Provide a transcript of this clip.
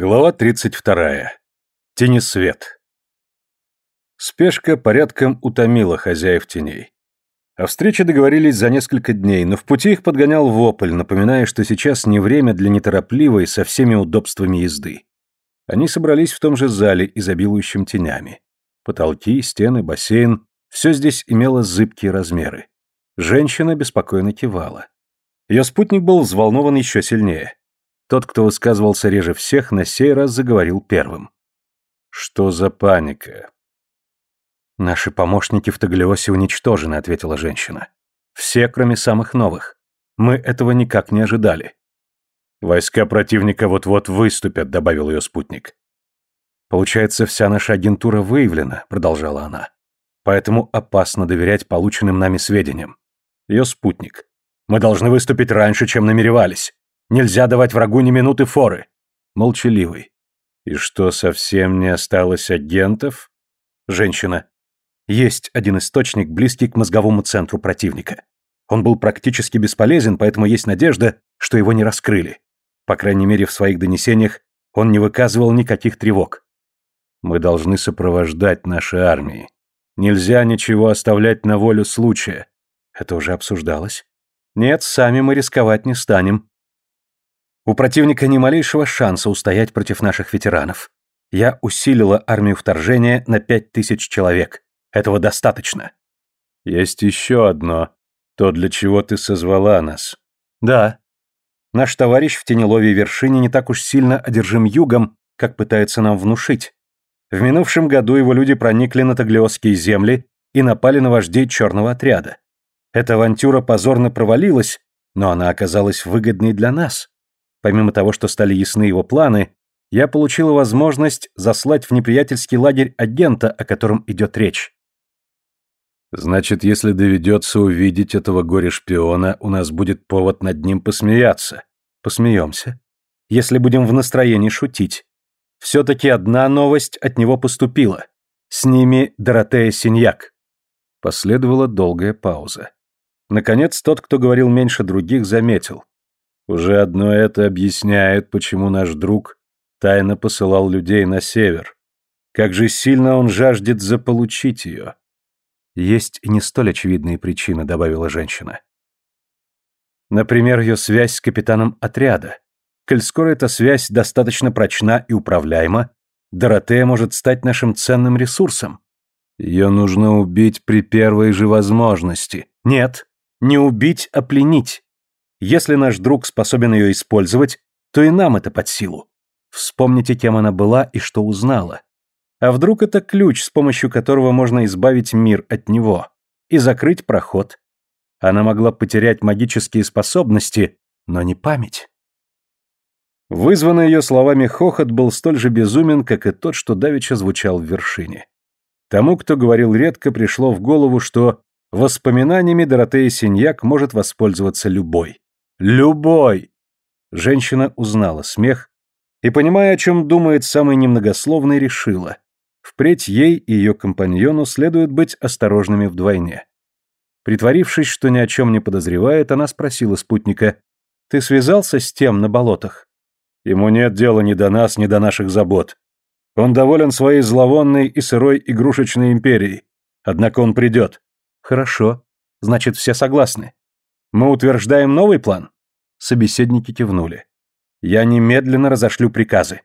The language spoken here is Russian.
Глава 32. Тенесвет. Спешка порядком утомила хозяев теней. О встрече договорились за несколько дней, но в пути их подгонял вопль, напоминая, что сейчас не время для неторопливой со всеми удобствами езды. Они собрались в том же зале, изобилующем тенями. Потолки, стены, бассейн — все здесь имело зыбкие размеры. Женщина беспокойно кивала. Ее спутник был взволнован еще сильнее. Тот, кто высказывался реже всех, на сей раз заговорил первым. «Что за паника?» «Наши помощники в Таглиосе уничтожены», — ответила женщина. «Все, кроме самых новых. Мы этого никак не ожидали». «Войска противника вот-вот выступят», — добавил ее спутник. «Получается, вся наша агентура выявлена», — продолжала она. «Поэтому опасно доверять полученным нами сведениям. Ее спутник. Мы должны выступить раньше, чем намеревались. Нельзя давать врагу ни минуты форы. Молчаливый. И что, совсем не осталось агентов? Женщина. Есть один источник, близкий к мозговому центру противника. Он был практически бесполезен, поэтому есть надежда, что его не раскрыли. По крайней мере, в своих донесениях он не выказывал никаких тревог. Мы должны сопровождать наши армии. Нельзя ничего оставлять на волю случая. Это уже обсуждалось. Нет, сами мы рисковать не станем. У противника ни малейшего шанса устоять против наших ветеранов. Я усилила армию вторжения на пять тысяч человек. Этого достаточно. Есть еще одно. То, для чего ты созвала нас. Да. Наш товарищ в Тенелове вершине не так уж сильно одержим югом, как пытается нам внушить. В минувшем году его люди проникли на Таглиосские земли и напали на вождей черного отряда. Эта авантюра позорно провалилась, но она оказалась выгодной для нас. Помимо того, что стали ясны его планы, я получила возможность заслать в неприятельский лагерь агента, о котором идет речь. Значит, если доведется увидеть этого горе-шпиона, у нас будет повод над ним посмеяться. Посмеемся. Если будем в настроении шутить. Все-таки одна новость от него поступила. С ними Доротея Синьяк. Последовала долгая пауза. Наконец, тот, кто говорил меньше других, заметил. Уже одно это объясняет, почему наш друг тайно посылал людей на север. Как же сильно он жаждет заполучить ее. Есть и не столь очевидные причины, добавила женщина. Например, ее связь с капитаном отряда. Коль скоро эта связь достаточно прочна и управляема, Доротея может стать нашим ценным ресурсом. Ее нужно убить при первой же возможности. Нет, не убить, а пленить. Если наш друг способен ее использовать, то и нам это под силу. Вспомните, кем она была и что узнала. А вдруг это ключ, с помощью которого можно избавить мир от него и закрыть проход? Она могла потерять магические способности, но не память. Вызванный ее словами хохот был столь же безумен, как и тот, что давеча звучал в вершине. Тому, кто говорил редко, пришло в голову, что воспоминаниями Доротеи Синьяк может воспользоваться любой. Любой!» Женщина узнала смех и, понимая, о чем думает самый немногословный, решила. Впредь ей и ее компаньону следует быть осторожными вдвойне. Притворившись, что ни о чем не подозревает, она спросила спутника, «Ты связался с тем на болотах?» «Ему нет дела ни до нас, ни до наших забот. Он доволен своей зловонной и сырой игрушечной империей. Однако он придет». «Хорошо. Значит, все согласны. Мы утверждаем новый план? Собеседники кивнули. Я немедленно разошлю приказы.